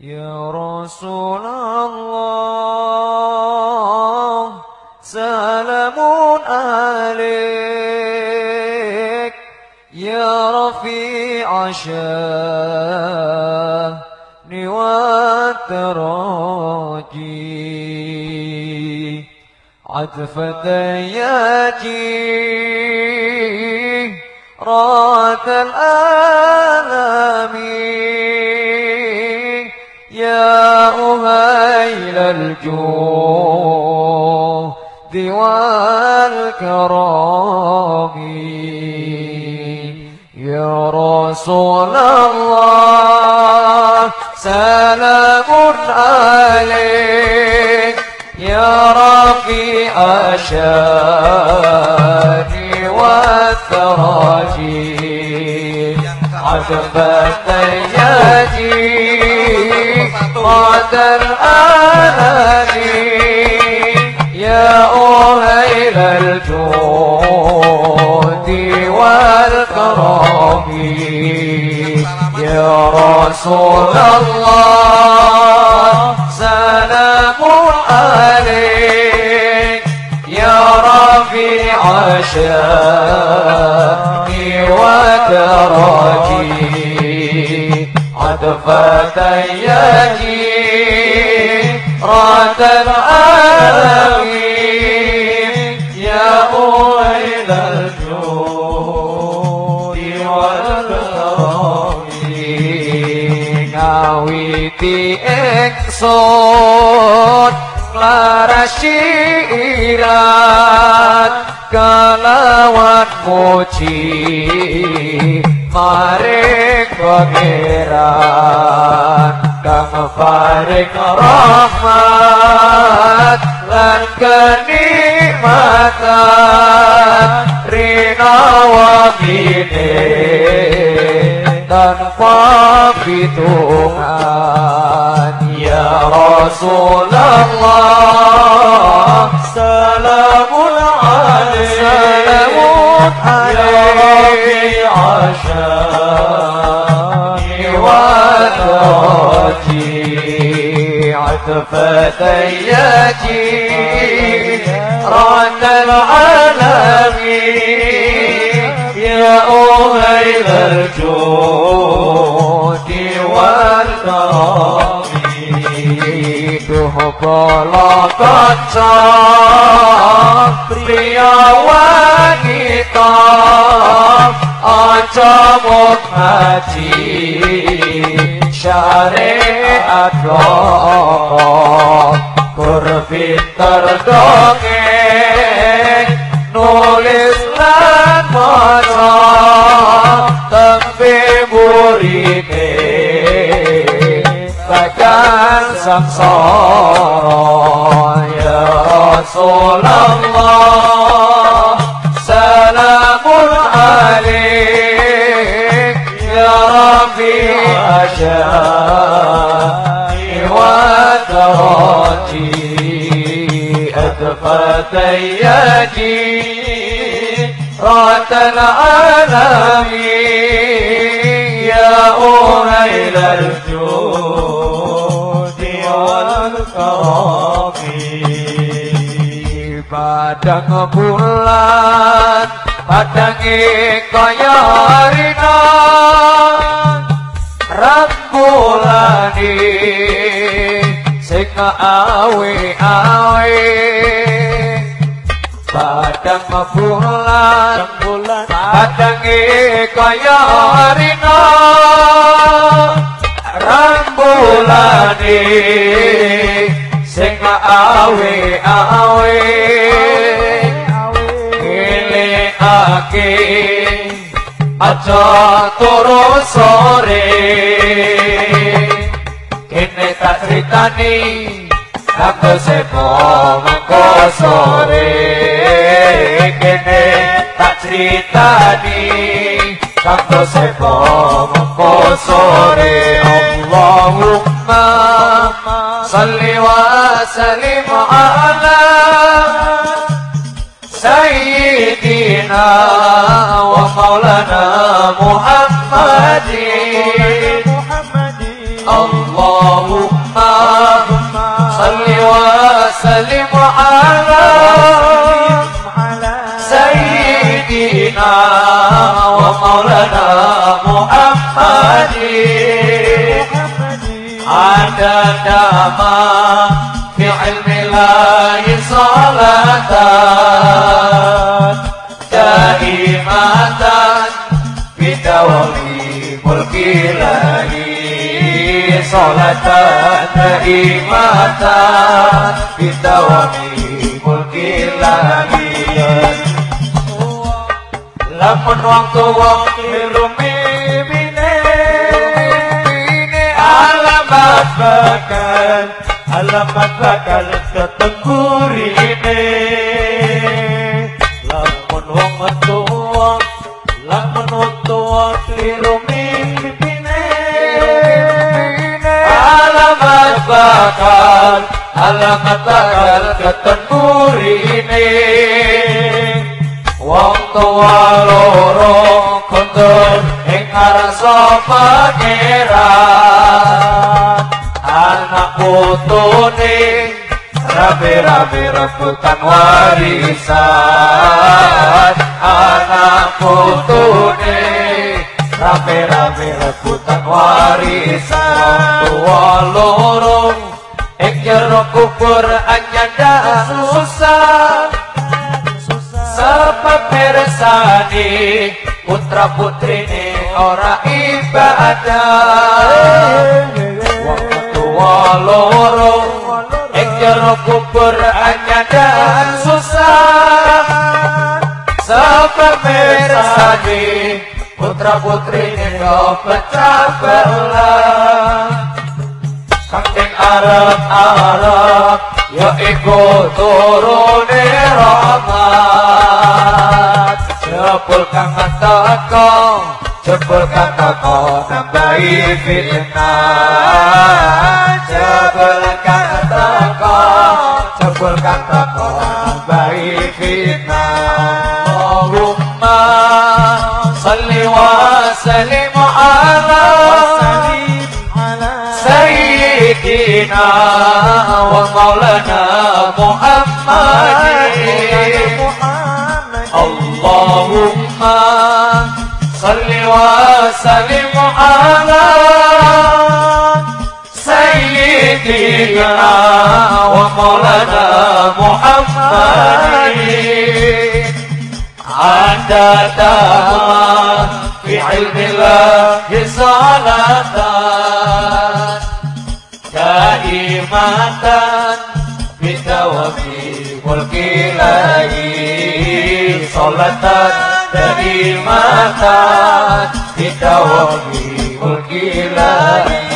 يا رسول الله سلام عليك. يا رفيع شأن والتراجي عطفة ياتي رات الآلام يا أهيل الجود والكرام يا رسول الله سلام عليك. يا رفيع الشأن والثراجي عذبة يجي بعد الآلام يا أهيل الجود والكرم. يا رسول الله سلام عليك. يا رفيع الشان وتراجي عطفة يجي راد العالمين يا أويل الجود والكرم ngawiti ingsun larasirat kelawan muji maring pangeran kang paring rahmat lan kenikmatan rina wabine tanpa hitungan ya Rasulullah عليه عشاني وثرتي عتفة ياتي رعد العالم يا أهيل الجود والكرم تهب لقد صار wanita aja mut haji. Syariat Allah. Kurpinter dongeng nulis lan maca. Tempe burine bagan sangsara ya Rasulullah adfat yaji رات العالمين يا أهيل الجود والكرم padang bulan padangi kaya rina rambulani sing awe awe padang bulan bulan padangi kaya rina. Rambulani sing awe awe Kile ake aja turu sore. Kene tak critani aku sepo mengko sore kene tak di Sabtu sepo mengko sore Allahumma salli wa sallim ala Sayyidina wa maulana Muhammadin. Allahumma salli wa sallim ala ومولانا محمد عدد ما في علم الله صلاة دائمة بدوام ملك الله صلاة دائمة بدوام ملك الله lamun wong tuwa mirumi bine. Alamat bakal alamat bakal ketenggurine lamun wong tuwa lamun wong tuwa mirumi bine. Alamat bakal alamat bakal ketenggurine wong tua loro kondur ing ngarsa pangeran. Anak putune rabe-rabe rebutan warisan. Anak putune rabe-rabe rebutan warisan. Tua loro ing jero kubur anyanda susah mirsani putra putri ini ora ibadah. Wong tua loro jero kubur anyadan susah. Sebab mirsani putra putri ini pecah belah. Kanjeng Arab-Arab Ya iku turune rahmat Jebul kang teko Jebul kang teko Nambahi fitnah Jebul kang teko Jebul kang teko Nambahi fitnah Allahumma Salli wa sallim ala سيدنا ومولانا محمد اللهم. صل وسلم على سيدنا ومولانا محمد. عدد ما في علم الله صلاة. دائمة بدوام ملك salatat dari mata kita wangi berkilat